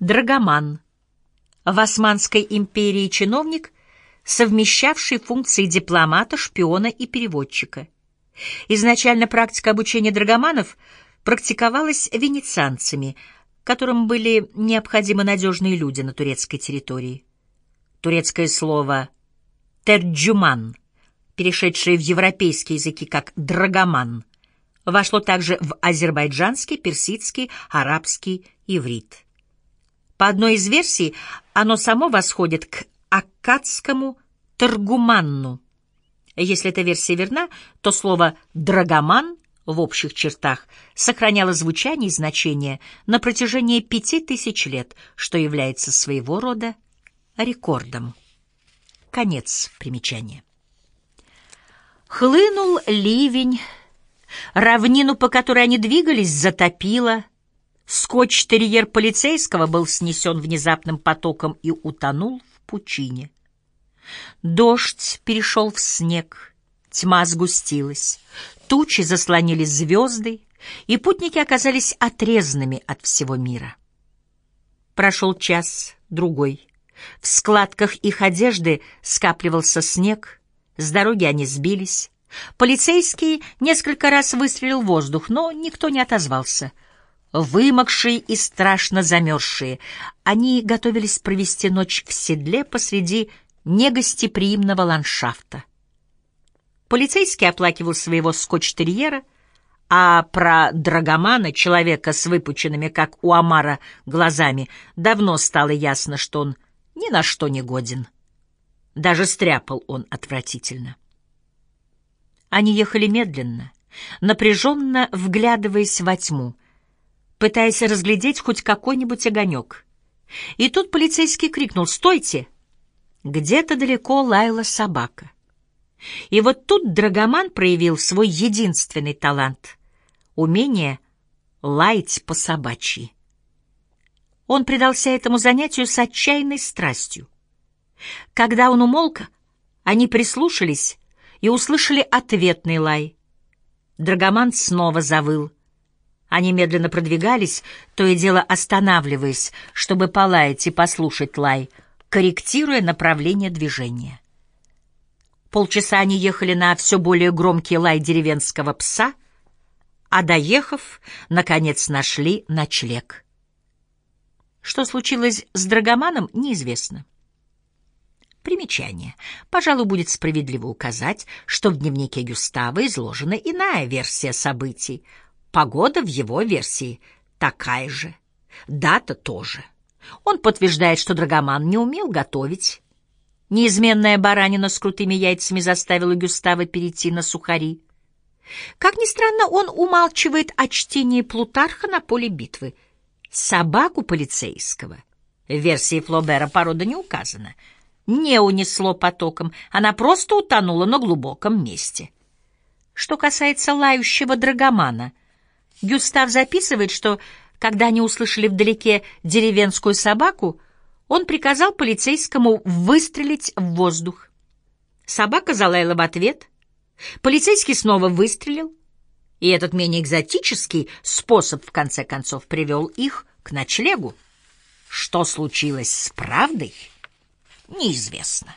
Драгоман. В Османской империи чиновник, совмещавший функции дипломата, шпиона и переводчика. Изначально практика обучения драгоманов практиковалась венецианцами, которым были необходимы надежные люди на турецкой территории. Турецкое слово «терджуман», перешедшее в европейские языки как «драгоман», вошло также в азербайджанский, персидский, арабский, иврит. По одной из версий, оно само восходит к аккадскому «таргуманну». Если эта версия верна, то слово «драгоман» в общих чертах сохраняло звучание и значение на протяжении пяти тысяч лет, что является своего рода рекордом. Конец примечания. Хлынул ливень, равнину, по которой они двигались, затопило. Скотч-терьер полицейского был снесен внезапным потоком и утонул в пучине. Дождь перешел в снег, тьма сгустилась, тучи заслонили звезды, и путники оказались отрезанными от всего мира. Прошел час, другой. В складках их одежды скапливался снег, с дороги они сбились. Полицейский несколько раз выстрелил в воздух, но никто не отозвался. Вымокшие и страшно замерзшие, они готовились провести ночь в седле посреди негостеприимного ландшафта. Полицейский оплакивал своего скотч-терьера, а про Драгомана, человека с выпученными, как у Амара, глазами, давно стало ясно, что он ни на что не годен. Даже стряпал он отвратительно. Они ехали медленно, напряженно вглядываясь во тьму, пытаясь разглядеть хоть какой-нибудь огонек. И тут полицейский крикнул «Стойте!» Где-то далеко лаяла собака. И вот тут Драгоман проявил свой единственный талант — умение лаять по собачьи. Он предался этому занятию с отчаянной страстью. Когда он умолк, они прислушались и услышали ответный лай. Драгоман снова завыл. Они медленно продвигались, то и дело останавливаясь, чтобы полаять и послушать лай — корректируя направление движения. Полчаса они ехали на все более громкий лай деревенского пса, а доехав, наконец нашли ночлег. Что случилось с Драгоманом, неизвестно. Примечание. Пожалуй, будет справедливо указать, что в дневнике Гюстава изложена иная версия событий. Погода в его версии такая же. Дата тоже. Он подтверждает, что Драгоман не умел готовить. Неизменная баранина с крутыми яйцами заставила Гюстава перейти на сухари. Как ни странно, он умалчивает о чтении Плутарха на поле битвы. Собаку полицейского, в версии Флобера порода не указана, не унесло потоком, она просто утонула на глубоком месте. Что касается лающего драгомана, Гюстав записывает, что когда они услышали вдалеке деревенскую собаку, он приказал полицейскому выстрелить в воздух. Собака залаяла в ответ. Полицейский снова выстрелил, и этот менее экзотический способ, в конце концов, привел их к ночлегу. Что случилось с правдой, неизвестно.